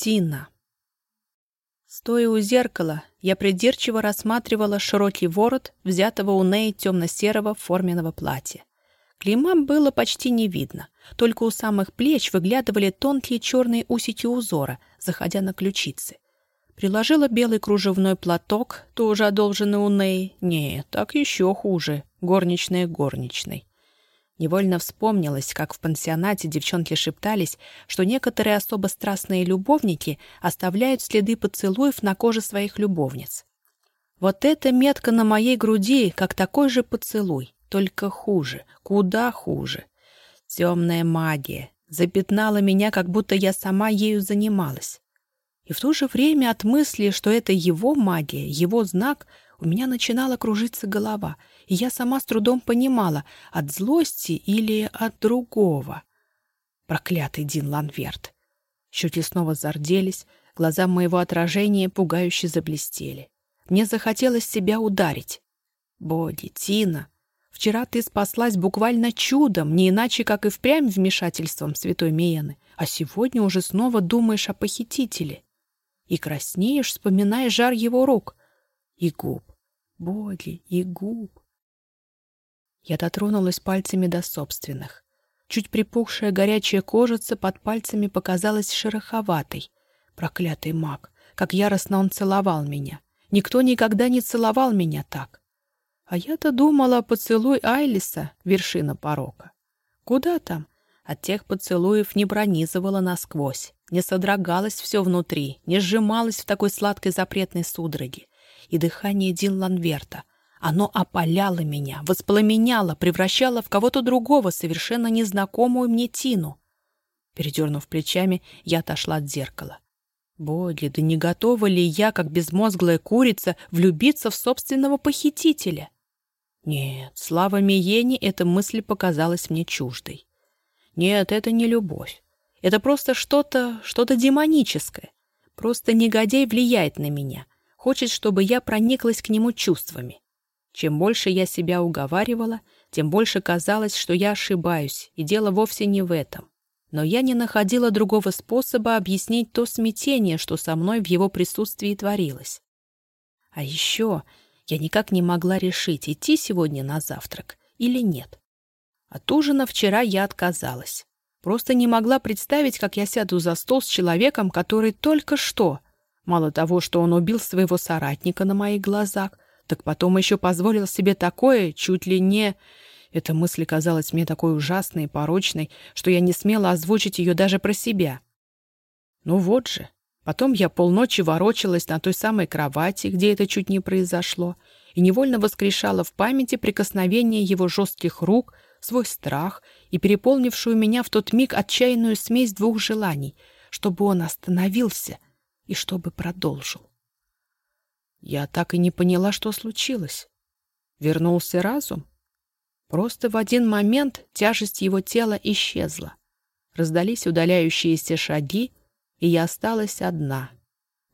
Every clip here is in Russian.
Тина. Стоя у зеркала, я придирчиво рассматривала широкий ворот, взятого у Ней темно-серого форменного платья. Клейма было почти не видно, только у самых плеч выглядывали тонкие черные усики узора, заходя на ключицы. Приложила белый кружевной платок, тоже одолженный у Ней. Не, так еще хуже, горничная горничной. Невольно вспомнилось, как в пансионате девчонки шептались, что некоторые особо страстные любовники оставляют следы поцелуев на коже своих любовниц. Вот эта метка на моей груди, как такой же поцелуй, только хуже, куда хуже. Темная магия запятнала меня, как будто я сама ею занималась. И в то же время от мысли, что это его магия, его знак, у меня начинала кружиться голова — и я сама с трудом понимала, от злости или от другого. Проклятый Дин Ланверт. Щеки снова зарделись, глаза моего отражения пугающе заблестели. Мне захотелось себя ударить. «Боди, Тина, вчера ты спаслась буквально чудом, не иначе, как и впрямь вмешательством святой Миены, а сегодня уже снова думаешь о похитителе. И краснеешь, вспоминая жар его рук и губ. Боди, и губ. Я дотронулась пальцами до собственных. Чуть припухшая горячая кожица под пальцами показалась шероховатой. Проклятый маг! Как яростно он целовал меня! Никто никогда не целовал меня так. А я-то думала, поцелуй Айлиса — вершина порока. Куда там? От тех поцелуев не пронизывало насквозь, не содрогалось все внутри, не сжималось в такой сладкой запретной судороге. И дыхание Дин Ланверта, оно опаляло меня, воспламеняло, превращало в кого-то другого, совершенно незнакомую мне Тину. Передернув плечами, я отошла от зеркала. Боги, да не готова ли я, как безмозглая курица, влюбиться в собственного похитителя? Нет, слава Миене эта мысль показалась мне чуждой. Нет, это не любовь. Это просто что-то, что-то демоническое. Просто негодяй влияет на меня. Хочет, чтобы я прониклась к нему чувствами. Чем больше я себя уговаривала, тем больше казалось, что я ошибаюсь, и дело вовсе не в этом. Но я не находила другого способа объяснить то смятение, что со мной в его присутствии творилось. А еще я никак не могла решить, идти сегодня на завтрак или нет. От ужина вчера я отказалась. Просто не могла представить, как я сяду за стол с человеком, который только что... Мало того, что он убил своего соратника на моих глазах, так потом еще позволил себе такое, чуть ли не... Эта мысль казалась мне такой ужасной и порочной, что я не смела озвучить ее даже про себя. Ну вот же. Потом я полночи ворочалась на той самой кровати, где это чуть не произошло, и невольно воскрешала в памяти прикосновение его жестких рук, свой страх и переполнившую меня в тот миг отчаянную смесь двух желаний, чтобы он остановился и чтобы продолжил. Я так и не поняла, что случилось. Вернулся разум? Просто в один момент тяжесть его тела исчезла. Раздались удаляющиеся шаги, и я осталась одна.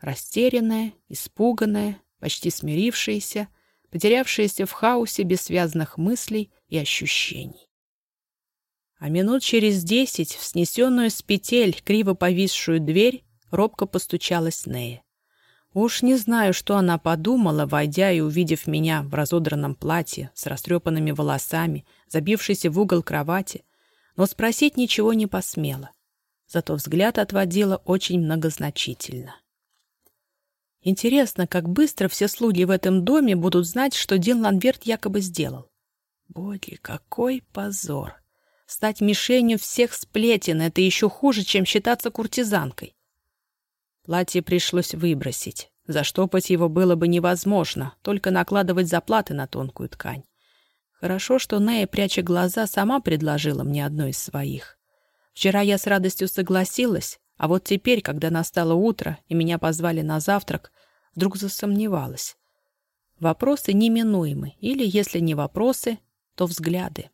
Растерянная, испуганная, почти смирившаяся, потерявшаяся в хаосе бессвязных мыслей и ощущений. А минут через десять в снесенную с петель криво повисшую дверь робко постучалась Нея. Уж не знаю, что она подумала, войдя и увидев меня в разодранном платье, с растрепанными волосами, забившейся в угол кровати, но спросить ничего не посмела. Зато взгляд отводила очень многозначительно. Интересно, как быстро все слуги в этом доме будут знать, что Дин Ланверт якобы сделал. Боги, какой позор! Стать мишенью всех сплетен — это еще хуже, чем считаться куртизанкой. Платье пришлось выбросить. Заштопать его было бы невозможно, только накладывать заплаты на тонкую ткань. Хорошо, что Нея, пряча глаза, сама предложила мне одно из своих. Вчера я с радостью согласилась, а вот теперь, когда настало утро и меня позвали на завтрак, вдруг засомневалась. Вопросы неминуемы, или, если не вопросы, то взгляды.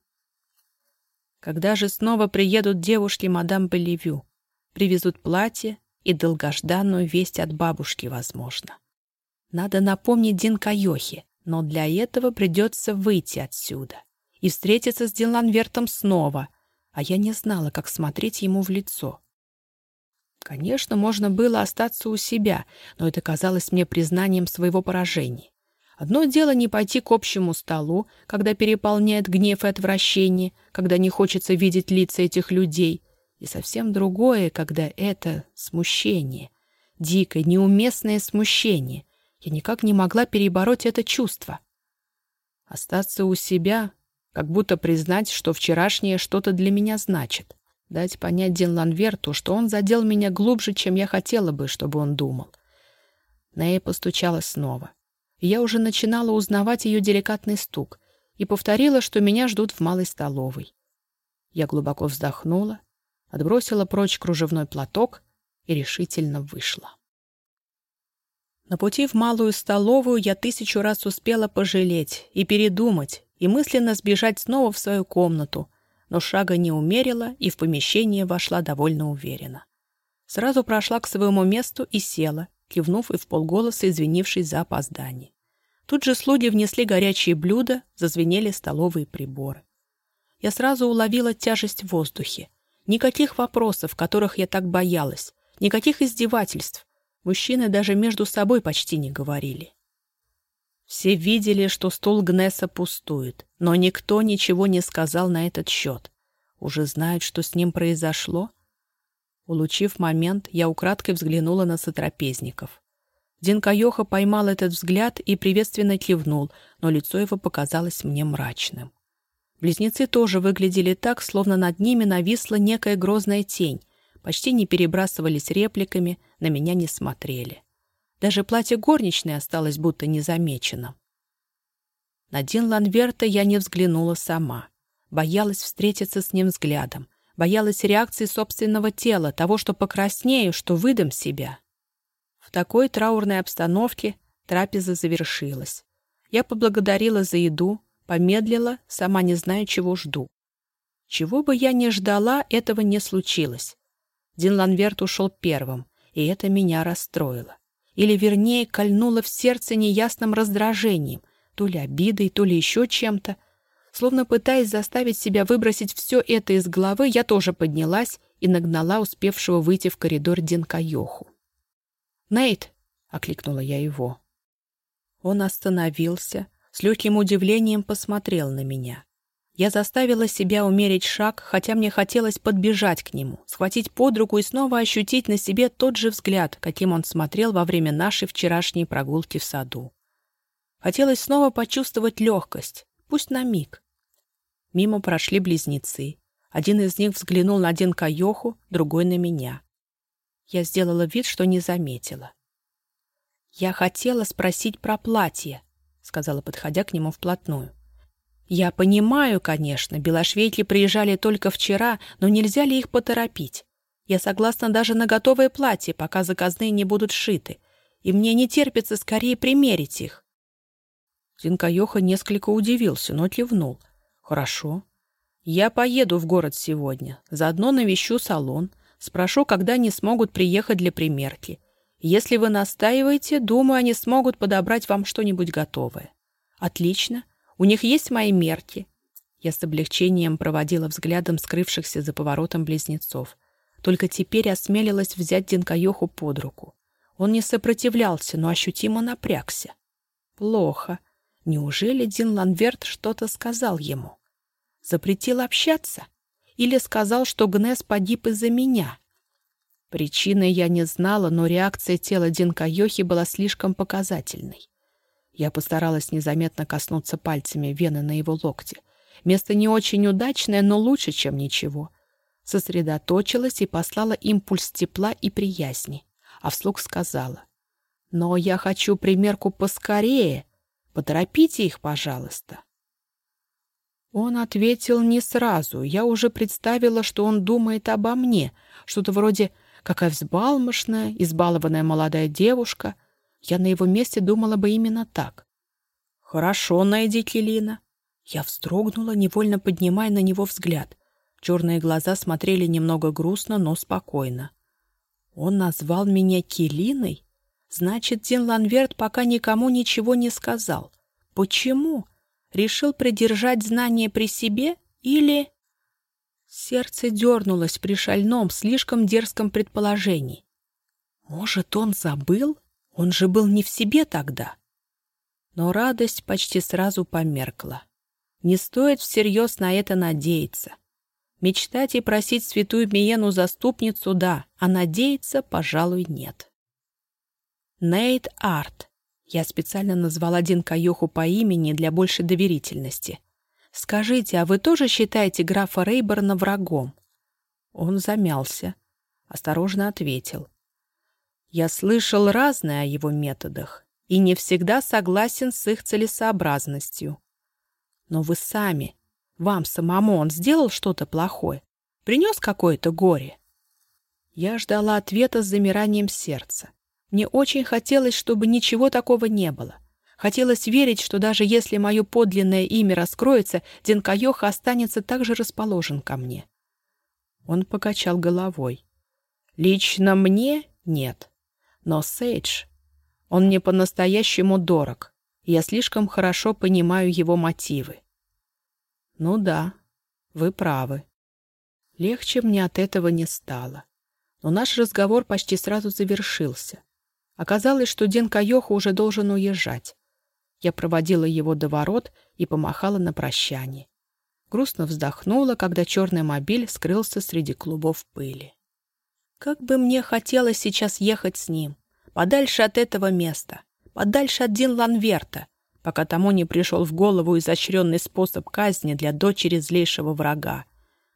Когда же снова приедут девушки мадам Белевю? Привезут платье, и долгожданную весть от бабушки, возможно. Надо напомнить Динкайохе, но для этого придется выйти отсюда и встретиться с Диланвертом снова, а я не знала, как смотреть ему в лицо. Конечно, можно было остаться у себя, но это казалось мне признанием своего поражения. Одно дело не пойти к общему столу, когда переполняет гнев и отвращение, когда не хочется видеть лица этих людей, и совсем другое, когда это смущение, дикое, неуместное смущение. Я никак не могла перебороть это чувство. Остаться у себя, как будто признать, что вчерашнее что-то для меня значит. Дать понять Дин Ланверту, что он задел меня глубже, чем я хотела бы, чтобы он думал. Нея постучала снова я уже начинала узнавать ее деликатный стук и повторила, что меня ждут в малой столовой. Я глубоко вздохнула, отбросила прочь кружевной платок и решительно вышла. На пути в малую столовую я тысячу раз успела пожалеть и передумать, и мысленно сбежать снова в свою комнату, но шага не умерила и в помещение вошла довольно уверенно. Сразу прошла к своему месту и села, кивнув и в полголоса извинившись за опоздание. Тут же слуги внесли горячие блюда, зазвенели столовые приборы. Я сразу уловила тяжесть в воздухе. Никаких вопросов, которых я так боялась, никаких издевательств. Мужчины даже между собой почти не говорили. Все видели, что стол Гнесса пустует, но никто ничего не сказал на этот счет. Уже знают, что с ним произошло? Улучив момент, я украдкой взглянула на сотрапезников. Динкаёха поймал этот взгляд и приветственно кивнул, но лицо его показалось мне мрачным. Близнецы тоже выглядели так, словно над ними нависла некая грозная тень, почти не перебрасывались репликами, на меня не смотрели. Даже платье горничной осталось будто незамеченным. На Дин Ланверта я не взглянула сама. Боялась встретиться с ним взглядом, Боялась реакции собственного тела, того, что покраснею, что выдам себя. В такой траурной обстановке трапеза завершилась. Я поблагодарила за еду, помедлила, сама не зная, чего жду. Чего бы я ни ждала, этого не случилось. Дин Ланверт ушел первым, и это меня расстроило. Или, вернее, кольнуло в сердце неясным раздражением, то ли обидой, то ли еще чем-то — Словно пытаясь заставить себя выбросить все это из головы, я тоже поднялась и нагнала успевшего выйти в коридор Динкайоху. «Нейт!» — окликнула я его. Он остановился, с легким удивлением посмотрел на меня. Я заставила себя умерить шаг, хотя мне хотелось подбежать к нему, схватить под руку и снова ощутить на себе тот же взгляд, каким он смотрел во время нашей вчерашней прогулки в саду. Хотелось снова почувствовать легкость, Пусть на миг. Мимо прошли близнецы. Один из них взглянул на один Кайоху, другой на меня. Я сделала вид, что не заметила. «Я хотела спросить про платье», — сказала, подходя к нему вплотную. «Я понимаю, конечно, белошвейки приезжали только вчера, но нельзя ли их поторопить? Я согласна даже на готовое платье, пока заказные не будут сшиты, и мне не терпится скорее примерить их». Зинкаёха несколько удивился, но кивнул. «Хорошо. Я поеду в город сегодня. Заодно навещу салон. Спрошу, когда они смогут приехать для примерки. Если вы настаиваете, думаю, они смогут подобрать вам что-нибудь готовое». «Отлично. У них есть мои мерки». Я с облегчением проводила взглядом скрывшихся за поворотом близнецов. Только теперь осмелилась взять Динкаёху под руку. Он не сопротивлялся, но ощутимо напрягся. «Плохо». Неужели Дин Ланверт что-то сказал ему? Запретил общаться? Или сказал, что Гнес погиб из-за меня? Причины я не знала, но реакция тела Динка Йохи была слишком показательной. Я постаралась незаметно коснуться пальцами вены на его локте. Место не очень удачное, но лучше, чем ничего. Сосредоточилась и послала импульс тепла и приязни, а вслух сказала. «Но я хочу примерку поскорее, Поторопите их, пожалуйста». Он ответил не сразу. Я уже представила, что он думает обо мне. Что-то вроде «какая взбалмошная, избалованная молодая девушка». Я на его месте думала бы именно так. «Хорошо, найди Келина». Я вздрогнула, невольно поднимая на него взгляд. Черные глаза смотрели немного грустно, но спокойно. Он назвал меня Келиной? Значит, Дин Ланверт пока никому ничего не сказал. Почему? Решил придержать знания при себе или... Сердце дернулось при шальном, слишком дерзком предположении. Может, он забыл? Он же был не в себе тогда. Но радость почти сразу померкла. Не стоит всерьез на это надеяться. Мечтать и просить святую Миену заступницу – да, а надеяться, пожалуй, нет. Нейт Арт. Я специально назвал один Каюху по имени для большей доверительности. «Скажите, а вы тоже считаете графа Рейборна врагом?» Он замялся. Осторожно ответил. «Я слышал разное о его методах и не всегда согласен с их целесообразностью. Но вы сами, вам самому он сделал что-то плохое? Принес какое-то горе?» Я ждала ответа с замиранием сердца. Мне очень хотелось, чтобы ничего такого не было. Хотелось верить, что даже если мое подлинное имя раскроется, Денкайоха останется также расположен ко мне. Он покачал головой. «Лично мне нет. Но Сейдж, он мне по-настоящему дорог, я слишком хорошо понимаю его мотивы». «Ну да, вы правы. Легче мне от этого не стало. Но наш разговор почти сразу завершился. Оказалось, что Ден Кайоха уже должен уезжать. Я проводила его до ворот и помахала на прощание. Грустно вздохнула, когда черный мобиль скрылся среди клубов пыли. Как бы мне хотелось сейчас ехать с ним, подальше от этого места, подальше от Дин Ланверта, пока тому не пришел в голову изощренный способ казни для дочери злейшего врага.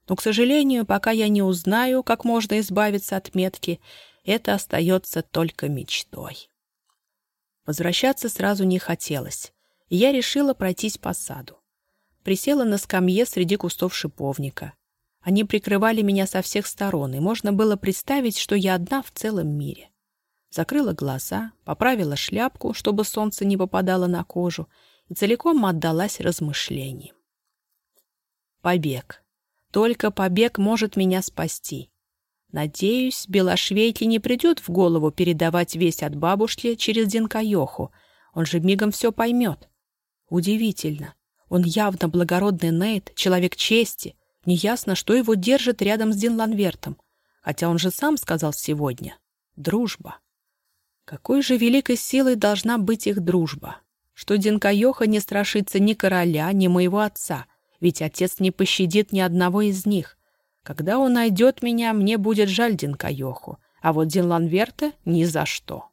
Но, к сожалению, пока я не узнаю, как можно избавиться от метки, это остается только мечтой. Возвращаться сразу не хотелось, и я решила пройтись по саду. Присела на скамье среди кустов шиповника. Они прикрывали меня со всех сторон, и можно было представить, что я одна в целом мире. Закрыла глаза, поправила шляпку, чтобы солнце не попадало на кожу, и целиком отдалась размышлениям. Побег. Только побег может меня спасти. Надеюсь, Белошвейке не придет в голову передавать весть от бабушки через Динкайоху. Он же мигом все поймет. Удивительно. Он явно благородный Нейт, человек чести. Неясно, что его держит рядом с Динланвертом. Хотя он же сам сказал сегодня. Дружба. Какой же великой силой должна быть их дружба? Что Динкайоха не страшится ни короля, ни моего отца, ведь отец не пощадит ни одного из них — когда он найдет меня, мне будет жаль Динкайоху, а вот Динланверта ни за что.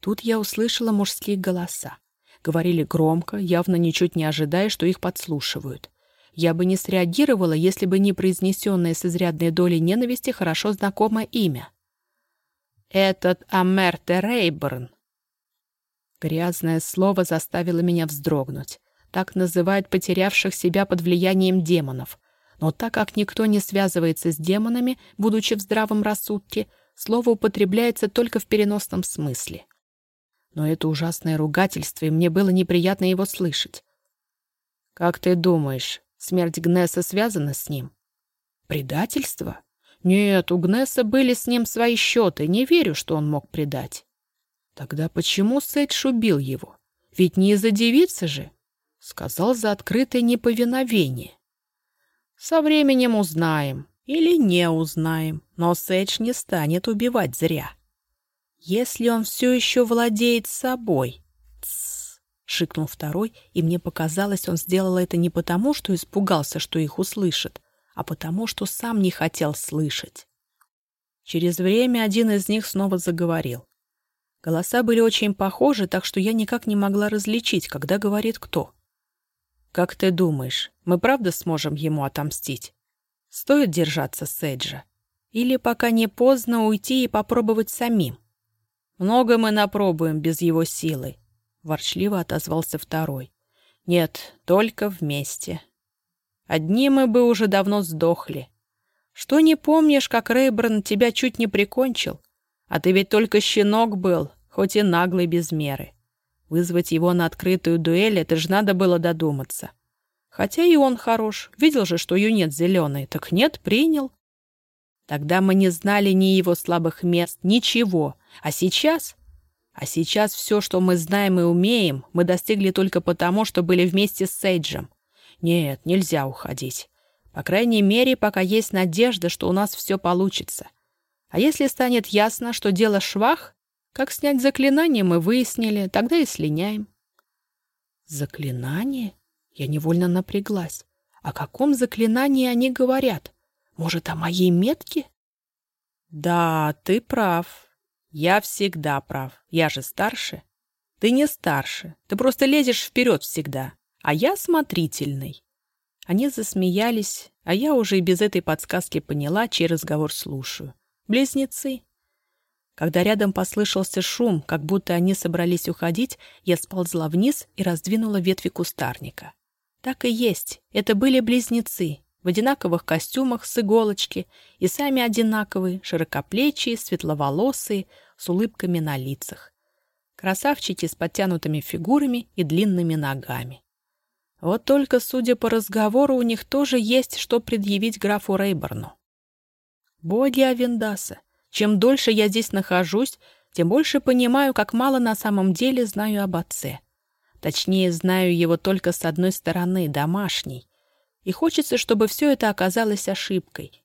Тут я услышала мужские голоса. Говорили громко, явно ничуть не ожидая, что их подслушивают. Я бы не среагировала, если бы не произнесенное с изрядной долей ненависти хорошо знакомое имя. «Этот Амерте Рейберн». Грязное слово заставило меня вздрогнуть. Так называют потерявших себя под влиянием демонов. Но так как никто не связывается с демонами, будучи в здравом рассудке, слово употребляется только в переносном смысле. Но это ужасное ругательство, и мне было неприятно его слышать. «Как ты думаешь, смерть Гнесса связана с ним?» «Предательство?» «Нет, у Гнесса были с ним свои счеты, не верю, что он мог предать». «Тогда почему Сэдж убил его? Ведь не из-за девицы же?» Сказал за открытое неповиновение. Со временем узнаем или не узнаем, но Сэдж не станет убивать зря. Если он все еще владеет собой. Тссс, шикнул второй, и мне показалось, он сделал это не потому, что испугался, что их услышат, а потому, что сам не хотел слышать. Через время один из них снова заговорил. Голоса были очень похожи, так что я никак не могла различить, когда говорит кто. «Как ты думаешь, мы правда сможем ему отомстить? Стоит держаться Сейджа? Или пока не поздно уйти и попробовать самим? Много мы напробуем без его силы», — ворчливо отозвался второй. «Нет, только вместе. Одни мы бы уже давно сдохли. Что не помнишь, как Рейбран тебя чуть не прикончил? А ты ведь только щенок был, хоть и наглый без меры. Вызвать его на открытую дуэль, это же надо было додуматься. Хотя и он хорош. Видел же, что юнец зеленый. Так нет, принял. Тогда мы не знали ни его слабых мест, ничего. А сейчас? А сейчас все, что мы знаем и умеем, мы достигли только потому, что были вместе с Сейджем. Нет, нельзя уходить. По крайней мере, пока есть надежда, что у нас все получится. А если станет ясно, что дело швах, как снять заклинание, мы выяснили, тогда и слиняем. Заклинание? Я невольно напряглась. О каком заклинании они говорят? Может, о моей метке? Да, ты прав. Я всегда прав. Я же старше. Ты не старше. Ты просто лезешь вперед всегда. А я смотрительный. Они засмеялись, а я уже и без этой подсказки поняла, чей разговор слушаю. Близнецы. Когда рядом послышался шум, как будто они собрались уходить, я сползла вниз и раздвинула ветви кустарника. Так и есть, это были близнецы, в одинаковых костюмах с иголочки, и сами одинаковые, широкоплечие, светловолосые, с улыбками на лицах. Красавчики с подтянутыми фигурами и длинными ногами. Вот только, судя по разговору, у них тоже есть что предъявить графу Рейборну. Боги Авендаса, чем дольше я здесь нахожусь, тем больше понимаю, как мало на самом деле знаю об отце. Точнее, знаю его только с одной стороны, домашней. И хочется, чтобы все это оказалось ошибкой.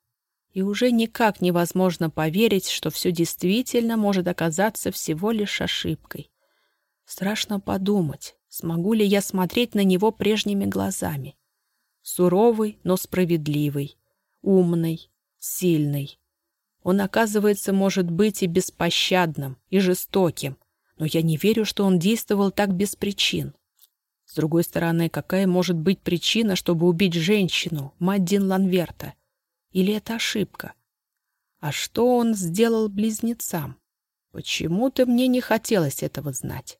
И уже никак невозможно поверить, что все действительно может оказаться всего лишь ошибкой. Страшно подумать, Смогу ли я смотреть на него прежними глазами? Суровый, но справедливый, умный, сильный. Он, оказывается, может быть и беспощадным, и жестоким, но я не верю, что он действовал так без причин. С другой стороны, какая может быть причина, чтобы убить женщину, мать Дин Ланверта? Или это ошибка? А что он сделал близнецам? Почему-то мне не хотелось этого знать.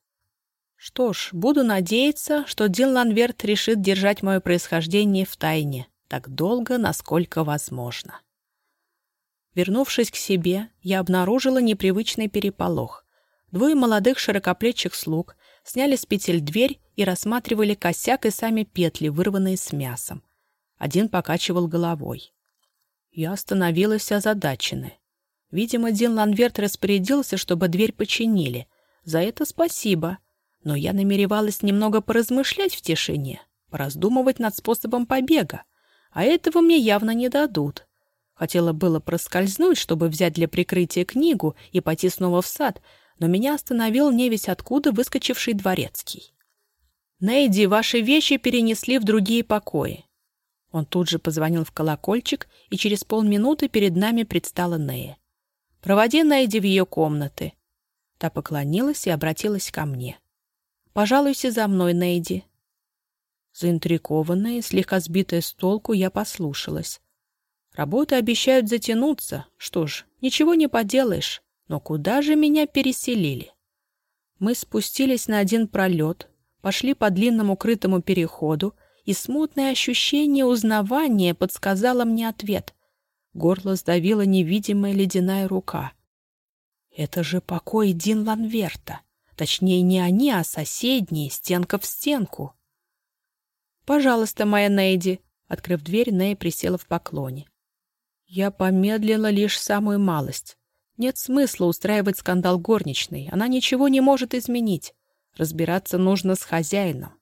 Что ж, буду надеяться, что Дин Ланверт решит держать мое происхождение в тайне так долго, насколько возможно. Вернувшись к себе, я обнаружила непривычный переполох. Двое молодых широкоплечих слуг сняли с петель дверь и рассматривали косяк и сами петли, вырванные с мясом. Один покачивал головой. Я остановилась озадаченная. Видимо, Дин Ланверт распорядился, чтобы дверь починили. За это спасибо. Но я намеревалась немного поразмышлять в тишине, пораздумывать над способом побега, а этого мне явно не дадут. Хотела было проскользнуть, чтобы взять для прикрытия книгу и пойти снова в сад, но меня остановил невесть откуда выскочивший дворецкий. «Нейди, ваши вещи перенесли в другие покои». Он тут же позвонил в колокольчик, и через полминуты перед нами предстала Нея. «Проводи Нейди в ее комнаты». Та поклонилась и обратилась ко мне. Пожалуйся за мной, Нейди». Заинтригованная, слегка сбитая с толку, я послушалась. Работы обещают затянуться. Что ж, ничего не поделаешь. Но куда же меня переселили? Мы спустились на один пролет, пошли по длинному крытому переходу, и смутное ощущение узнавания подсказало мне ответ. Горло сдавила невидимая ледяная рука. «Это же покой Дин Ланверта!» Точнее, не они, а соседние, стенка в стенку. «Пожалуйста, моя Нейди», — открыв дверь, Ней присела в поклоне. Я помедлила лишь самую малость. Нет смысла устраивать скандал горничной, она ничего не может изменить. Разбираться нужно с хозяином.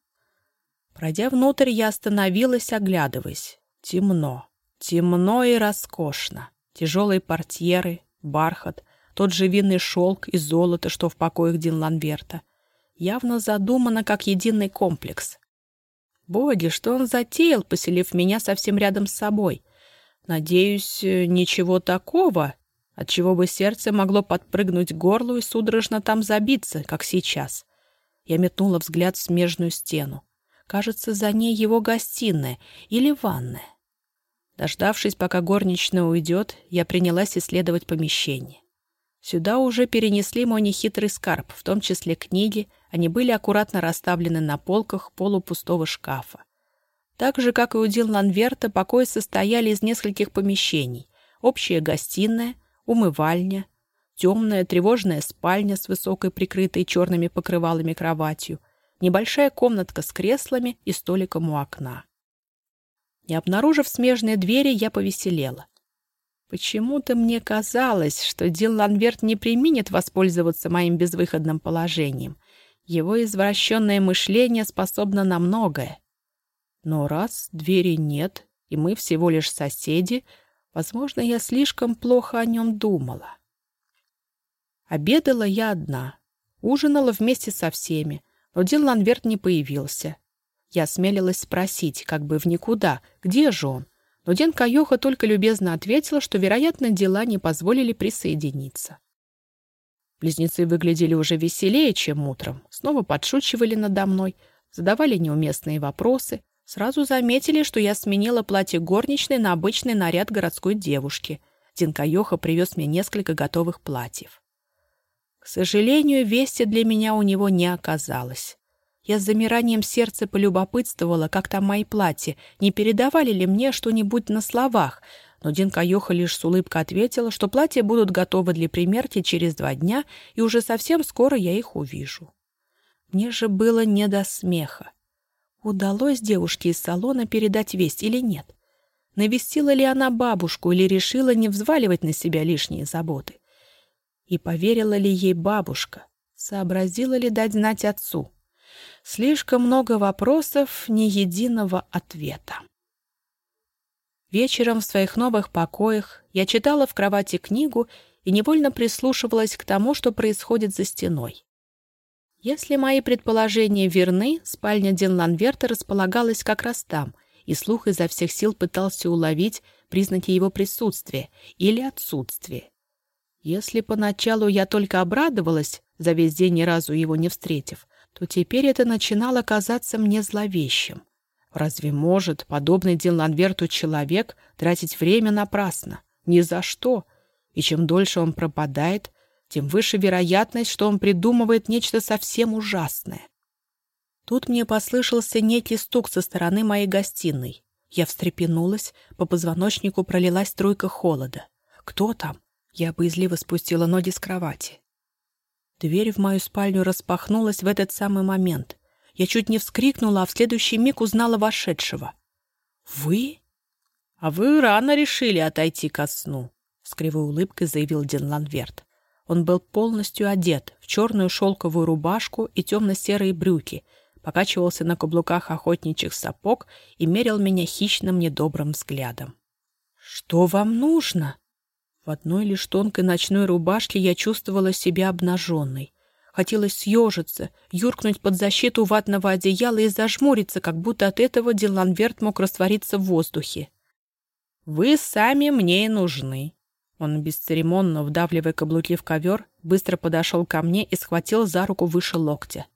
Пройдя внутрь, я остановилась, оглядываясь. Темно. Темно и роскошно. Тяжелые портьеры, бархат, тот же винный шелк и золото, что в покоях Дин Ланверта. Явно задумано как единый комплекс. Боги, что он затеял, поселив меня совсем рядом с собой? Надеюсь, ничего такого, от чего бы сердце могло подпрыгнуть к горлу и судорожно там забиться, как сейчас. Я метнула взгляд в смежную стену. Кажется, за ней его гостиная или ванная. Дождавшись, пока горничная уйдет, я принялась исследовать помещение. Сюда уже перенесли мой нехитрый скарб, в том числе книги, они были аккуратно расставлены на полках полупустого шкафа. Так же, как и у Дил Ланверта, покои состояли из нескольких помещений. Общая гостиная, умывальня, темная тревожная спальня с высокой прикрытой черными покрывалами кроватью, небольшая комнатка с креслами и столиком у окна. Не обнаружив смежные двери, я повеселела. Почему-то мне казалось, что Дил Ланверт не применит воспользоваться моим безвыходным положением. Его извращенное мышление способно на многое. Но раз двери нет, и мы всего лишь соседи, возможно, я слишком плохо о нем думала. Обедала я одна, ужинала вместе со всеми, но Дин Ланверт не появился. Я смелилась спросить, как бы в никуда, где же он, но Ден Кайоха только любезно ответила, что, вероятно, дела не позволили присоединиться. Близнецы выглядели уже веселее, чем утром, снова подшучивали надо мной, задавали неуместные вопросы, сразу заметили, что я сменила платье горничной на обычный наряд городской девушки. Дин Кайоха привез мне несколько готовых платьев. К сожалению, вести для меня у него не оказалось. Я с замиранием сердца полюбопытствовала, как там мои платья, не передавали ли мне что-нибудь на словах, но Динка Йоха лишь с улыбкой ответила, что платья будут готовы для примерки через два дня, и уже совсем скоро я их увижу. Мне же было не до смеха. Удалось девушке из салона передать весть или нет? Навестила ли она бабушку или решила не взваливать на себя лишние заботы? И поверила ли ей бабушка? Сообразила ли дать знать отцу? Слишком много вопросов, ни единого ответа. Вечером в своих новых покоях я читала в кровати книгу и невольно прислушивалась к тому, что происходит за стеной. Если мои предположения верны, спальня Динланверта располагалась как раз там, и слух изо всех сил пытался уловить признаки его присутствия или отсутствия. Если поначалу я только обрадовалась, за весь день ни разу его не встретив, то теперь это начинало казаться мне зловещим. Разве может подобный Диланверту человек тратить время напрасно? Ни за что. И чем дольше он пропадает, тем выше вероятность, что он придумывает нечто совсем ужасное. Тут мне послышался некий стук со стороны моей гостиной. Я встрепенулась, по позвоночнику пролилась струйка холода. «Кто там?» Я боязливо спустила ноги с кровати. Дверь в мою спальню распахнулась в этот самый момент. Я чуть не вскрикнула, а в следующий миг узнала вошедшего. «Вы?» «А вы рано решили отойти ко сну», — с кривой улыбкой заявил Дин Ланверт. Он был полностью одет в черную шелковую рубашку и темно-серые брюки, покачивался на каблуках охотничьих сапог и мерил меня хищным недобрым взглядом. «Что вам нужно?» В одной лишь тонкой ночной рубашке я чувствовала себя обнаженной. Хотелось съежиться, юркнуть под защиту ватного одеяла и зажмуриться, как будто от этого Диланверт мог раствориться в воздухе. «Вы сами мне и нужны». Он, бесцеремонно вдавливая каблуки в ковер, быстро подошел ко мне и схватил за руку выше локтя.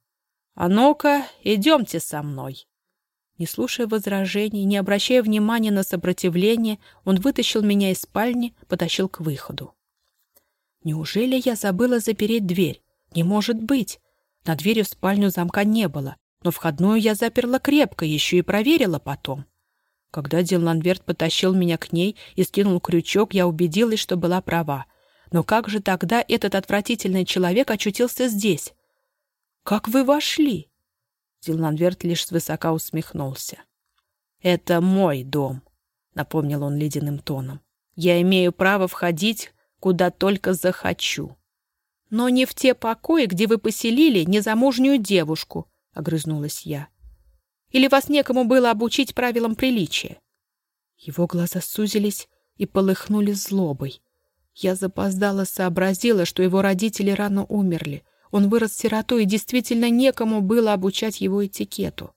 «А ну-ка, идемте со мной». Не слушая возражений, не обращая внимания на сопротивление, он вытащил меня из спальни, потащил к выходу. Неужели я забыла запереть дверь? Не может быть. На двери в спальню замка не было, но входную я заперла крепко, еще и проверила потом. Когда Диланверт потащил меня к ней и скинул крючок, я убедилась, что была права. Но как же тогда этот отвратительный человек очутился здесь? «Как вы вошли?» Диланверт лишь свысока усмехнулся. «Это мой дом», — напомнил он ледяным тоном. «Я имею право входить, куда только захочу». «Но не в те покои, где вы поселили незамужнюю девушку», — огрызнулась я. «Или вас некому было обучить правилам приличия?» Его глаза сузились и полыхнули злобой. Я запоздала сообразила, что его родители рано умерли — он вырос сиротой, и действительно некому было обучать его этикету.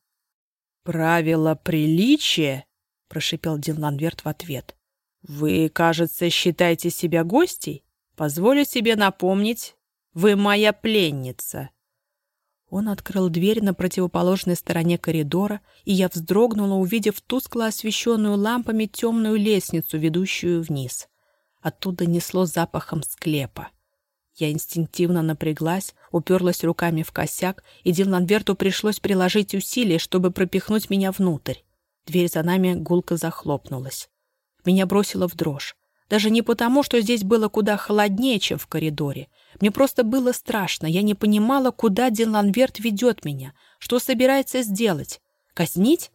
«Правила приличия?» — прошипел Диланверт в ответ. «Вы, кажется, считаете себя гостей? Позволю себе напомнить, вы моя пленница». Он открыл дверь на противоположной стороне коридора, и я вздрогнула, увидев тускло освещенную лампами темную лестницу, ведущую вниз. Оттуда несло запахом склепа. Я инстинктивно напряглась, уперлась руками в косяк, и Диланверту пришлось приложить усилия, чтобы пропихнуть меня внутрь. Дверь за нами гулко захлопнулась. Меня бросило в дрожь. Даже не потому, что здесь было куда холоднее, чем в коридоре. Мне просто было страшно. Я не понимала, куда Диланверт ведет меня. Что собирается сделать? Казнить?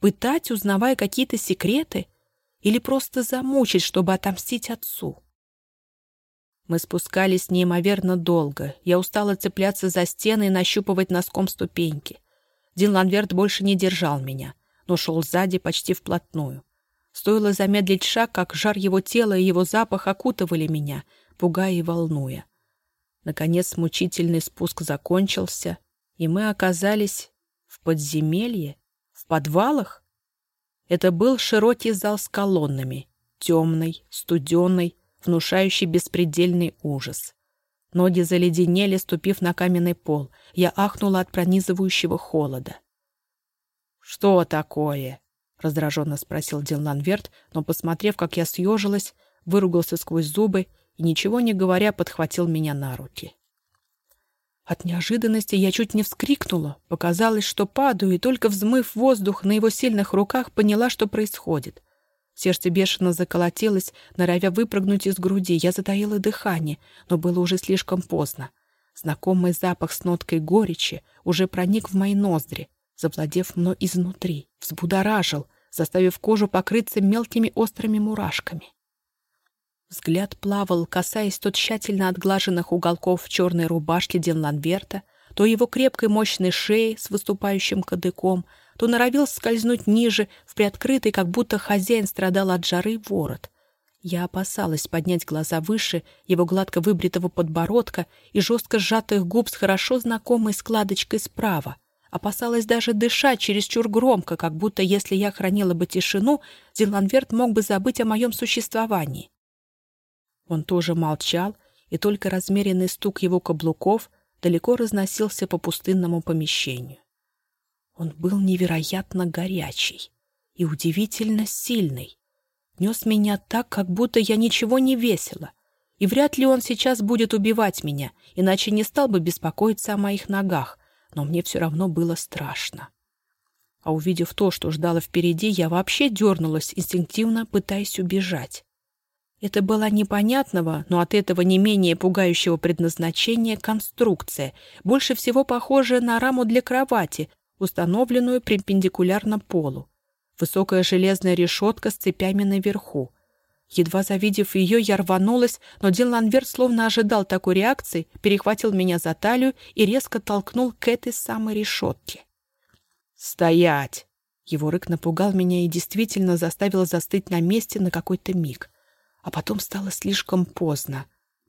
Пытать, узнавая какие-то секреты? Или просто замучить, чтобы отомстить отцу? Мы спускались неимоверно долго. Я устала цепляться за стены и нащупывать носком ступеньки. Дин Ланверт больше не держал меня, но шел сзади почти вплотную. Стоило замедлить шаг, как жар его тела и его запах окутывали меня, пугая и волнуя. Наконец мучительный спуск закончился, и мы оказались в подземелье, в подвалах. Это был широкий зал с колоннами, темный, студеный, внушающий беспредельный ужас. Ноги заледенели, ступив на каменный пол. Я ахнула от пронизывающего холода. «Что такое?» — раздраженно спросил Диланверт, но, посмотрев, как я съежилась, выругался сквозь зубы и, ничего не говоря, подхватил меня на руки. От неожиданности я чуть не вскрикнула. Показалось, что падаю, и только взмыв воздух на его сильных руках, поняла, что происходит. Сердце бешено заколотилось, норовя выпрыгнуть из груди. Я затаила дыхание, но было уже слишком поздно. Знакомый запах с ноткой горечи уже проник в мои ноздри, завладев мной изнутри, взбудоражил, заставив кожу покрыться мелкими острыми мурашками. Взгляд плавал, касаясь то тщательно отглаженных уголков черной рубашки Денланверта, то его крепкой мощной шеи с выступающим кадыком, то норовил скользнуть ниже, в приоткрытый, как будто хозяин страдал от жары, ворот. Я опасалась поднять глаза выше его гладко выбритого подбородка и жестко сжатых губ с хорошо знакомой складочкой справа. Опасалась даже дышать чересчур громко, как будто если я хранила бы тишину, Зеланверт мог бы забыть о моем существовании. Он тоже молчал, и только размеренный стук его каблуков далеко разносился по пустынному помещению. Он был невероятно горячий и удивительно сильный. Нес меня так, как будто я ничего не весила. И вряд ли он сейчас будет убивать меня, иначе не стал бы беспокоиться о моих ногах, но мне все равно было страшно. А увидев то, что ждало впереди, я вообще дернулась, инстинктивно пытаясь убежать. Это была непонятного, но от этого не менее пугающего предназначения конструкция, больше всего похожая на раму для кровати, установленную перпендикулярно полу. Высокая железная решетка с цепями наверху. Едва завидев ее, я рванулась, но Диланвер словно ожидал такой реакции, перехватил меня за талию и резко толкнул к этой самой решетке. «Стоять!» Его рык напугал меня и действительно заставил застыть на месте на какой-то миг. А потом стало слишком поздно.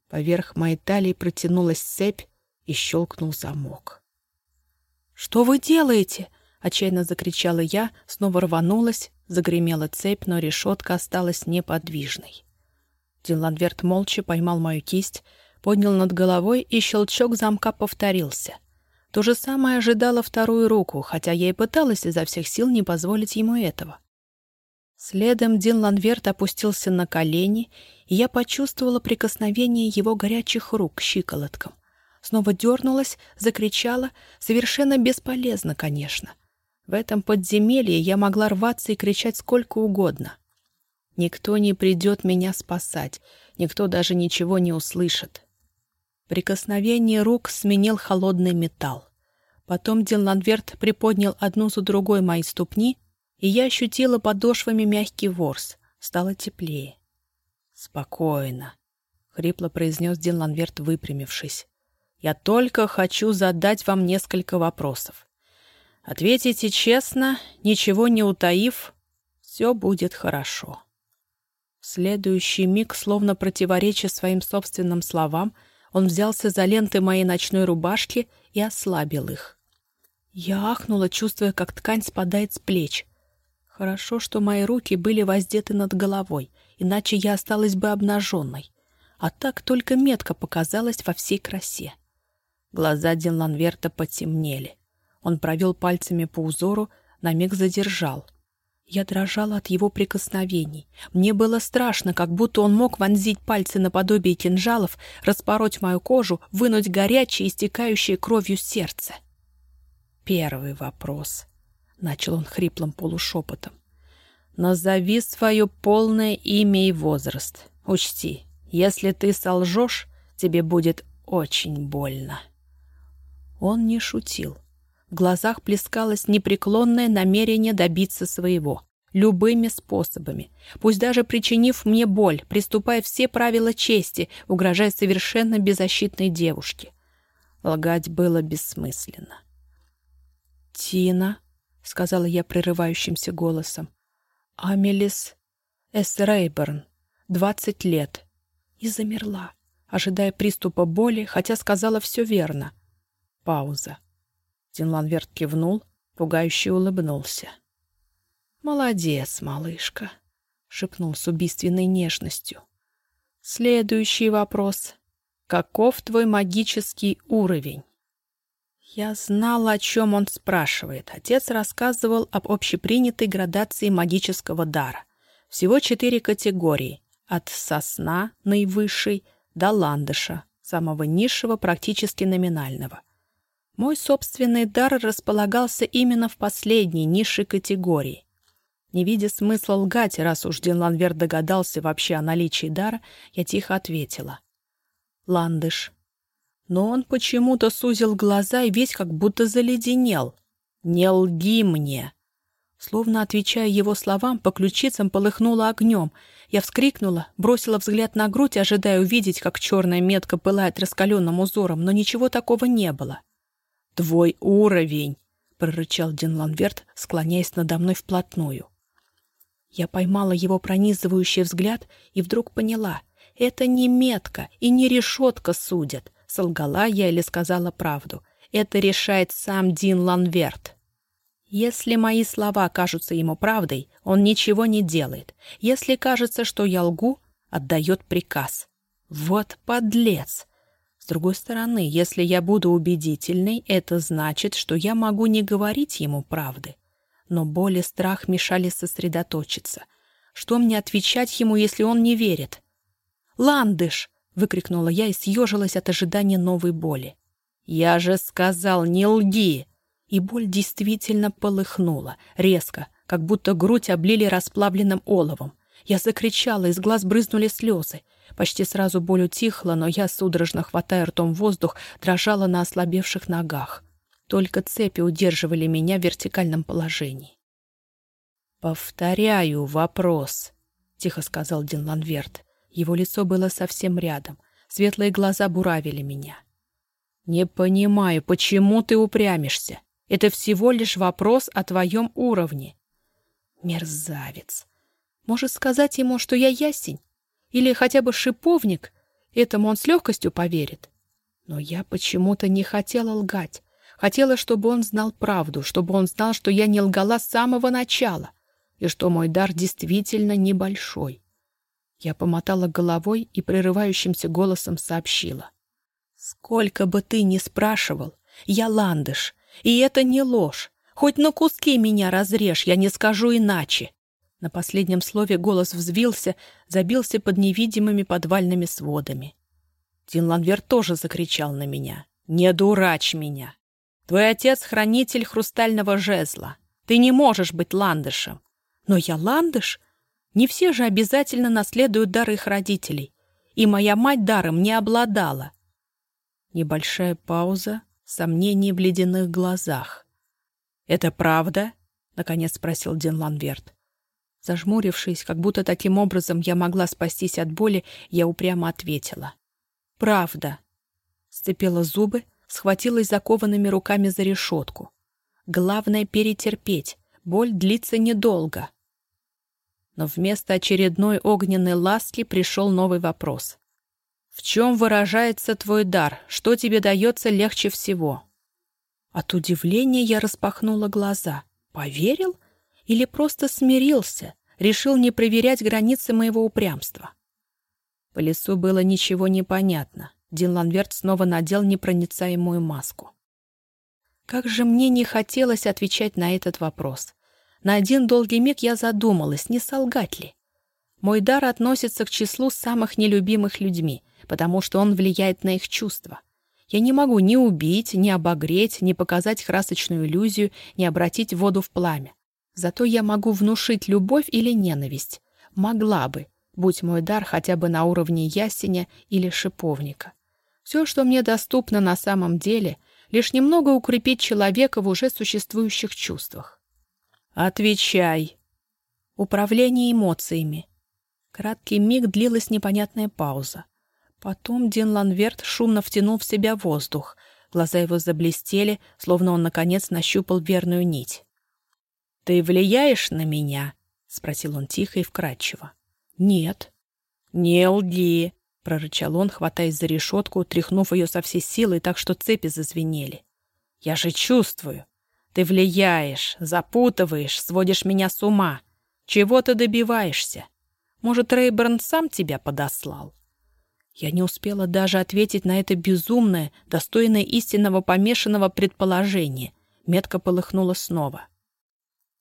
Поверх моей талии протянулась цепь и щелкнул замок. «Что вы делаете?» — отчаянно закричала я, снова рванулась, загремела цепь, но решетка осталась неподвижной. Диланверт молча поймал мою кисть, поднял над головой, и щелчок замка повторился. То же самое ожидала вторую руку, хотя я и пыталась изо всех сил не позволить ему этого. Следом Дин Ланверт опустился на колени, и я почувствовала прикосновение его горячих рук к щиколоткам. Снова дернулась, закричала, совершенно бесполезно, конечно. В этом подземелье я могла рваться и кричать сколько угодно. Никто не придет меня спасать, никто даже ничего не услышит. Прикосновение рук сменил холодный металл. Потом Диланверт приподнял одну за другой мои ступни, и я ощутила подошвами мягкий ворс. Стало теплее. «Спокойно», — хрипло произнес Диланверт, выпрямившись. Я только хочу задать вам несколько вопросов. Ответите честно, ничего не утаив, все будет хорошо. В следующий миг, словно противореча своим собственным словам, он взялся за ленты моей ночной рубашки и ослабил их. Я ахнула, чувствуя, как ткань спадает с плеч. Хорошо, что мои руки были воздеты над головой, иначе я осталась бы обнаженной. А так только метка показалась во всей красе. Глаза Динланверта потемнели. Он провел пальцами по узору, на миг задержал. Я дрожала от его прикосновений. Мне было страшно, как будто он мог вонзить пальцы наподобие кинжалов, распороть мою кожу, вынуть горячее, истекающее кровью сердце. «Первый вопрос», — начал он хриплым полушепотом. «Назови свое полное имя и возраст. Учти, если ты солжешь, тебе будет очень больно». Он не шутил. В глазах плескалось непреклонное намерение добиться своего. Любыми способами. Пусть даже причинив мне боль, приступая все правила чести, угрожая совершенно беззащитной девушке. Лгать было бессмысленно. «Тина», — сказала я прерывающимся голосом, — «Амелис Эс Рейберн, двадцать лет. И замерла, ожидая приступа боли, хотя сказала все верно. Пауза. Зинланверт кивнул, пугающе улыбнулся. «Молодец, малышка», — шепнул с убийственной нежностью. «Следующий вопрос. Каков твой магический уровень?» Я знала, о чем он спрашивает. Отец рассказывал об общепринятой градации магического дара. Всего четыре категории. От сосна, наивысшей, до ландыша, самого низшего, практически номинального. Мой собственный дар располагался именно в последней, низшей категории. Не видя смысла лгать, раз уж Динланвер догадался вообще о наличии дара, я тихо ответила. «Ландыш, но он почему-то сузил глаза и весь как будто заледенел. «Не лги мне!» Словно отвечая его словам, по ключицам полыхнуло огнем. Я вскрикнула, бросила взгляд на грудь, ожидая увидеть, как черная метка пылает раскаленным узором, но ничего такого не было. «Твой уровень!» — прорычал Динланверт, склоняясь надо мной вплотную. Я поймала его пронизывающий взгляд и вдруг поняла — это не метка и не решетка судят — солгала я или сказала правду. Это решает сам Дин Ланверт. Если мои слова кажутся ему правдой, он ничего не делает. Если кажется, что я лгу, отдает приказ. Вот подлец! С другой стороны, если я буду убедительной, это значит, что я могу не говорить ему правды. Но боль и страх мешали сосредоточиться. Что мне отвечать ему, если он не верит? «Ландыш!» — выкрикнула я и съежилась от ожидания новой боли. «Я же сказал, не лги!» И боль действительно полыхнула, резко, как будто грудь облили расплавленным оловом. Я закричала, из глаз брызнули слезы. Почти сразу боль утихла, но я, судорожно хватая ртом воздух, дрожала на ослабевших ногах. Только цепи удерживали меня в вертикальном положении. «Повторяю вопрос», — тихо сказал Дин Ланверт. Его лицо было совсем рядом. Светлые глаза буравили меня. «Не понимаю, почему ты упрямишься? Это всего лишь вопрос о твоем уровне». «Мерзавец! Может сказать ему, что я ясень? Или хотя бы шиповник? Этому он с легкостью поверит. Но я почему-то не хотела лгать. Хотела, чтобы он знал правду, чтобы он знал, что я не лгала с самого начала, и что мой дар действительно небольшой. Я помотала головой и прерывающимся голосом сообщила. «Сколько бы ты ни спрашивал, я ландыш, и это не ложь. Хоть на куски меня разрежь, я не скажу иначе». На последнем слове голос взвился, забился под невидимыми подвальными сводами. Динланвер тоже закричал на меня. «Не дурачь меня! Твой отец — хранитель хрустального жезла. Ты не можешь быть ландышем!» «Но я ландыш!» Не все же обязательно наследуют дар их родителей. И моя мать даром не обладала. Небольшая пауза, сомнение в ледяных глазах. «Это правда?» — наконец спросил Дин Ланверт. Зажмурившись, как будто таким образом я могла спастись от боли, я упрямо ответила. «Правда». Сцепила зубы, схватилась закованными руками за решетку. «Главное — перетерпеть. Боль длится недолго». Но вместо очередной огненной ласки пришел новый вопрос. «В чем выражается твой дар? Что тебе дается легче всего?» От удивления я распахнула глаза. Поверил? Или просто смирился? Решил не проверять границы моего упрямства? По лесу было ничего не понятно. Дин Ланверт снова надел непроницаемую маску. Как же мне не хотелось отвечать на этот вопрос. На один долгий миг я задумалась, не солгать ли. Мой дар относится к числу самых нелюбимых людьми, потому что он влияет на их чувства. Я не могу ни убить, ни обогреть, ни показать красочную иллюзию, ни обратить воду в пламя. Зато я могу внушить любовь или ненависть. Могла бы, будь мой дар хотя бы на уровне ясеня или шиповника. Все, что мне доступно на самом деле, лишь немного укрепить человека в уже существующих чувствах. «Отвечай!» Управление эмоциями. Краткий миг длилась непонятная пауза. Потом Дин Ланверт шумно втянул в себя воздух. Глаза его заблестели, словно он, наконец, нащупал верную нить. «Ты влияешь на меня?» — спросил он тихо и вкрадчиво. «Нет». «Не лги!» — прорычал он, хватаясь за решетку, тряхнув ее со всей силой так, что цепи зазвенели. «Я же чувствую. Ты влияешь, запутываешь, сводишь меня с ума. Чего ты добиваешься? Может, Рейберн сам тебя подослал?» Я не успела даже ответить на это безумное, достойное истинного помешанного предположение. Метка полыхнула снова.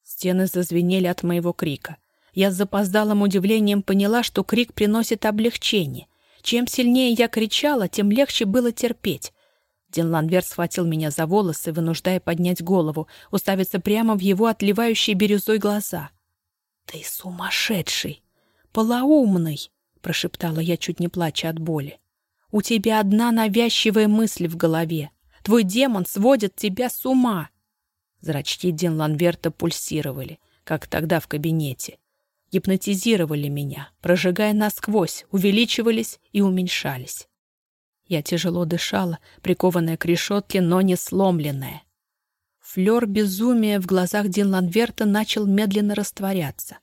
Стены зазвенели от моего крика. Я с запоздалым удивлением поняла, что крик приносит облегчение. Чем сильнее я кричала, тем легче было терпеть. Дин Ланвер схватил меня за волосы, вынуждая поднять голову, уставиться прямо в его отливающие бирюзой глаза. «Ты сумасшедший! Полоумный!» — прошептала я, чуть не плача от боли. «У тебя одна навязчивая мысль в голове. Твой демон сводит тебя с ума!» Зрачки Дин Ланверта пульсировали, как тогда в кабинете гипнотизировали меня, прожигая насквозь, увеличивались и уменьшались. Я тяжело дышала, прикованная к решетке, но не сломленная. Флёр безумия в глазах Дин Ланверта начал медленно растворяться.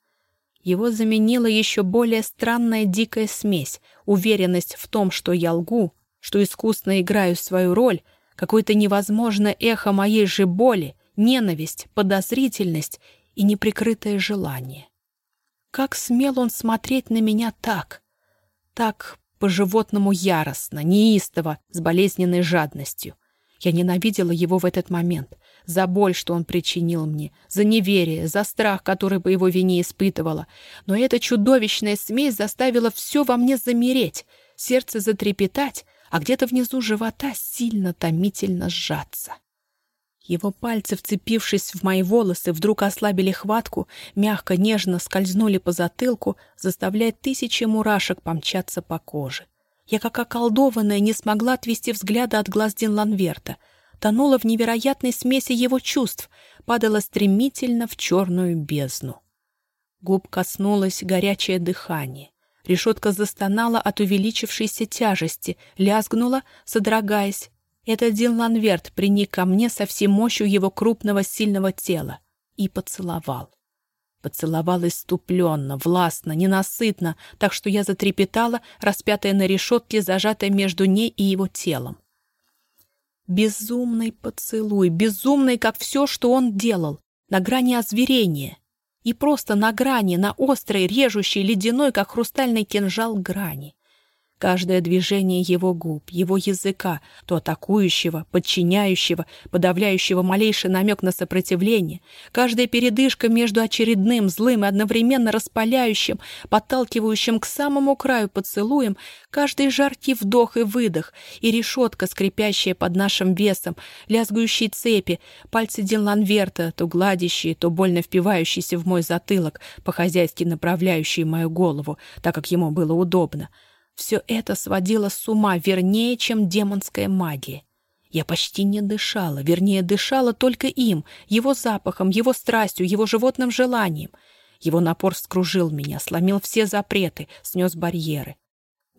Его заменила еще более странная дикая смесь, уверенность в том, что я лгу, что искусно играю свою роль, какое-то невозможное эхо моей же боли, ненависть, подозрительность и неприкрытое желание. Как смел он смотреть на меня так? Так по-животному яростно, неистово, с болезненной жадностью. Я ненавидела его в этот момент. За боль, что он причинил мне, за неверие, за страх, который по его вине испытывала. Но эта чудовищная смесь заставила все во мне замереть, сердце затрепетать, а где-то внизу живота сильно томительно сжаться. Его пальцы, вцепившись в мои волосы, вдруг ослабили хватку, мягко, нежно скользнули по затылку, заставляя тысячи мурашек помчаться по коже. Я, как околдованная, не смогла отвести взгляда от глаз Динланверта. Тонула в невероятной смеси его чувств, падала стремительно в черную бездну. Губ коснулось горячее дыхание. Решетка застонала от увеличившейся тяжести, лязгнула, содрогаясь, этот Дин Ланверт приник ко мне со всей мощью его крупного сильного тела и поцеловал. Поцеловал иступленно, властно, ненасытно, так что я затрепетала, распятая на решетке, зажатая между ней и его телом. Безумный поцелуй, безумный, как все, что он делал, на грани озверения. И просто на грани, на острой, режущей, ледяной, как хрустальный кинжал, грани. Каждое движение его губ, его языка, то атакующего, подчиняющего, подавляющего малейший намек на сопротивление, каждая передышка между очередным, злым и одновременно распаляющим, подталкивающим к самому краю поцелуем, каждый жаркий вдох и выдох, и решетка, скрипящая под нашим весом, лязгающие цепи, пальцы Динланверта, то гладящие, то больно впивающиеся в мой затылок, по-хозяйски направляющие мою голову, так как ему было удобно — все это сводило с ума вернее, чем демонская магия. Я почти не дышала, вернее, дышала только им, его запахом, его страстью, его животным желанием. Его напор скружил меня, сломил все запреты, снес барьеры.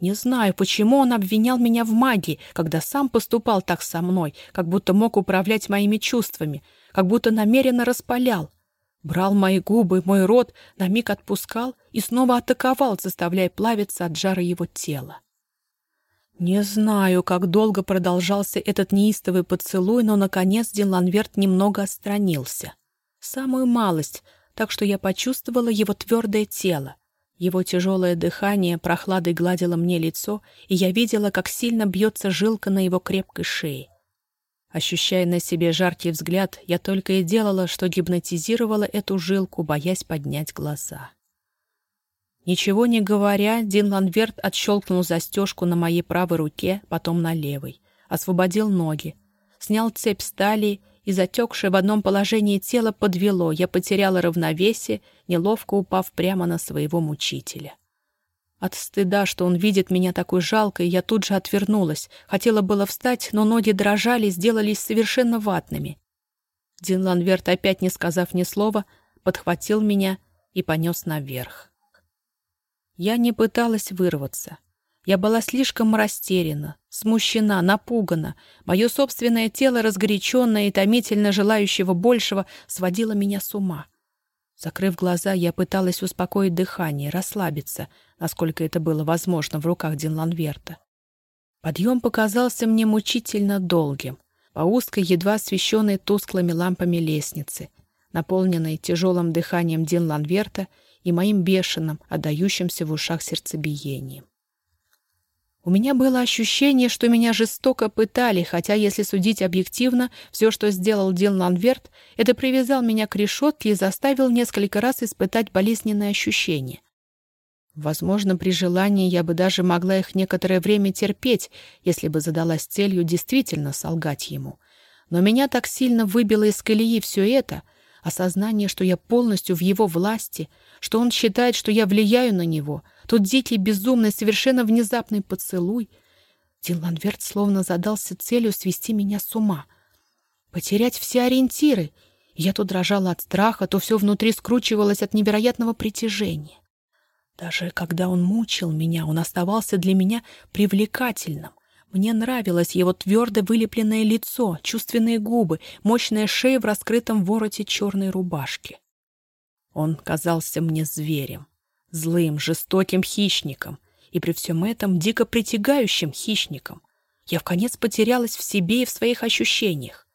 Не знаю, почему он обвинял меня в магии, когда сам поступал так со мной, как будто мог управлять моими чувствами, как будто намеренно распалял. Брал мои губы, мой рот, на миг отпускал и снова атаковал, заставляя плавиться от жара его тела. Не знаю, как долго продолжался этот неистовый поцелуй, но, наконец, Диланверт немного отстранился. Самую малость, так что я почувствовала его твердое тело. Его тяжелое дыхание прохладой гладило мне лицо, и я видела, как сильно бьется жилка на его крепкой шее. Ощущая на себе жаркий взгляд, я только и делала, что гипнотизировала эту жилку, боясь поднять глаза. Ничего не говоря, Дин Ланверт отщелкнул застежку на моей правой руке, потом на левой. Освободил ноги. Снял цепь с талии, и затекшее в одном положении тело подвело. Я потеряла равновесие, неловко упав прямо на своего мучителя. От стыда, что он видит меня такой жалкой, я тут же отвернулась. Хотела было встать, но ноги дрожали, сделались совершенно ватными. Дин Ланверт, опять не сказав ни слова, подхватил меня и понес наверх. Я не пыталась вырваться. Я была слишком растеряна, смущена, напугана. Мое собственное тело, разгоряченное и томительно желающего большего, сводило меня с ума. Закрыв глаза, я пыталась успокоить дыхание, расслабиться, насколько это было возможно в руках Динланверта. Подъем показался мне мучительно долгим. По узкой, едва освещенной тусклыми лампами лестнице, наполненной тяжелым дыханием Динланверта и моим бешеным, отдающимся в ушах сердцебиением. У меня было ощущение, что меня жестоко пытали, хотя, если судить объективно, все, что сделал Дин Ланверт, это привязал меня к решетке и заставил несколько раз испытать болезненные ощущения. Возможно, при желании я бы даже могла их некоторое время терпеть, если бы задалась целью действительно солгать ему. Но меня так сильно выбило из колеи все это, осознание, что я полностью в его власти, что он считает, что я влияю на него — тот дикий, безумный, совершенно внезапный поцелуй. Диланверт словно задался целью свести меня с ума. Потерять все ориентиры. Я то дрожала от страха, то все внутри скручивалось от невероятного притяжения. Даже когда он мучил меня, он оставался для меня привлекательным. Мне нравилось его твердо вылепленное лицо, чувственные губы, мощная шея в раскрытом вороте черной рубашки. Он казался мне зверем злым, жестоким хищником, и при всем этом дико притягающим хищником. Я в конец потерялась в себе и в своих ощущениях.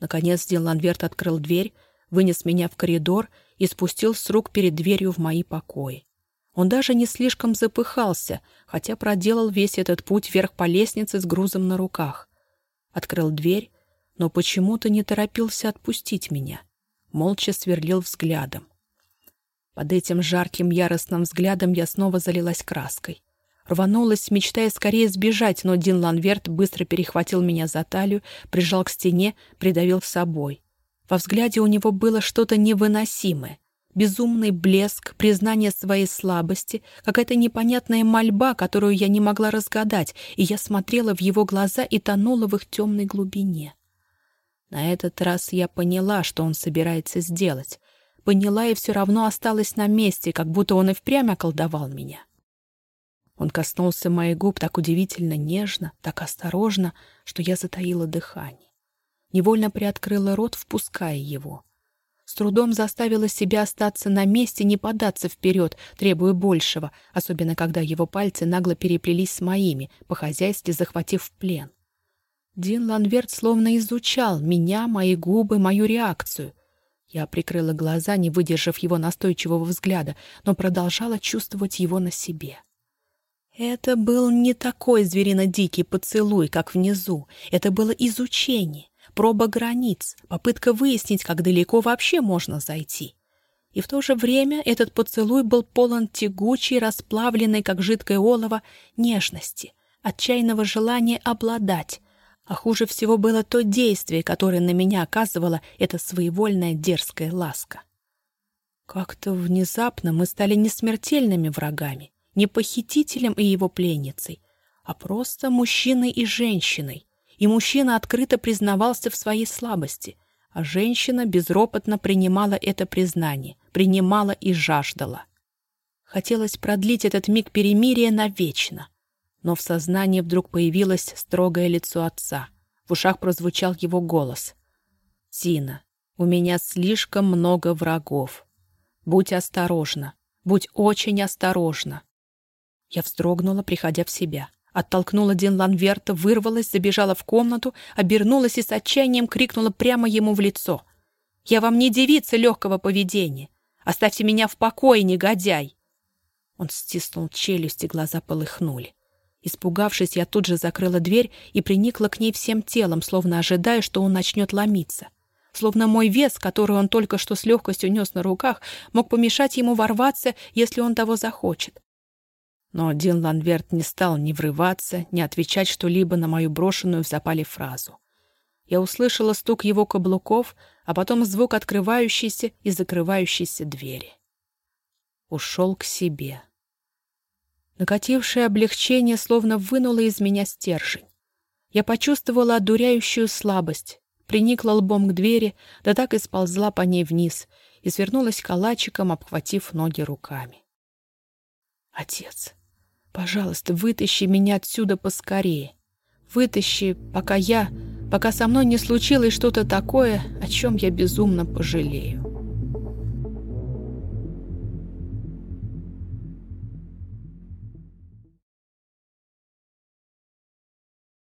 Наконец Диланверт открыл дверь, вынес меня в коридор и спустил с рук перед дверью в мои покои. Он даже не слишком запыхался, хотя проделал весь этот путь вверх по лестнице с грузом на руках. Открыл дверь, но почему-то не торопился отпустить меня. Молча сверлил взглядом. Под этим жарким яростным взглядом я снова залилась краской. Рванулась, мечтая скорее сбежать, но Дин Ланверт быстро перехватил меня за талию, прижал к стене, придавил с собой. Во взгляде у него было что-то невыносимое. Безумный блеск, признание своей слабости, какая-то непонятная мольба, которую я не могла разгадать, и я смотрела в его глаза и тонула в их темной глубине. На этот раз я поняла, что он собирается сделать поняла и все равно осталась на месте, как будто он и впрямь околдовал меня. Он коснулся моих губ так удивительно нежно, так осторожно, что я затаила дыхание. Невольно приоткрыла рот, впуская его. С трудом заставила себя остаться на месте, не податься вперед, требуя большего, особенно когда его пальцы нагло переплелись с моими, по-хозяйски захватив в плен. Дин Ланверт словно изучал меня, мои губы, мою реакцию — я прикрыла глаза, не выдержав его настойчивого взгляда, но продолжала чувствовать его на себе. Это был не такой зверино-дикий поцелуй, как внизу. Это было изучение, проба границ, попытка выяснить, как далеко вообще можно зайти. И в то же время этот поцелуй был полон тягучей, расплавленной, как жидкое олово, нежности, отчаянного желания обладать, а хуже всего было то действие, которое на меня оказывала эта своевольная дерзкая ласка. Как-то внезапно мы стали не смертельными врагами, не похитителем и его пленницей, а просто мужчиной и женщиной. И мужчина открыто признавался в своей слабости, а женщина безропотно принимала это признание, принимала и жаждала. Хотелось продлить этот миг перемирия навечно, но в сознании вдруг появилось строгое лицо отца. В ушах прозвучал его голос. «Тина, у меня слишком много врагов. Будь осторожна, будь очень осторожна». Я вздрогнула, приходя в себя. Оттолкнула Дин Ланверта, вырвалась, забежала в комнату, обернулась и с отчаянием крикнула прямо ему в лицо. «Я вам не девица легкого поведения! Оставьте меня в покое, негодяй!» Он стиснул челюсти, глаза полыхнули. Испугавшись, я тут же закрыла дверь и приникла к ней всем телом, словно ожидая, что он начнет ломиться. Словно мой вес, который он только что с легкостью нес на руках, мог помешать ему ворваться, если он того захочет. Но Дин Ланверт не стал ни врываться, ни отвечать что-либо на мою брошенную в запале фразу. Я услышала стук его каблуков, а потом звук открывающейся и закрывающейся двери. Ушел к себе. Накатившее облегчение словно вынуло из меня стержень. Я почувствовала одуряющую слабость, приникла лбом к двери, да так и сползла по ней вниз и свернулась калачиком, обхватив ноги руками. «Отец, пожалуйста, вытащи меня отсюда поскорее. Вытащи, пока я, пока со мной не случилось что-то такое, о чем я безумно пожалею».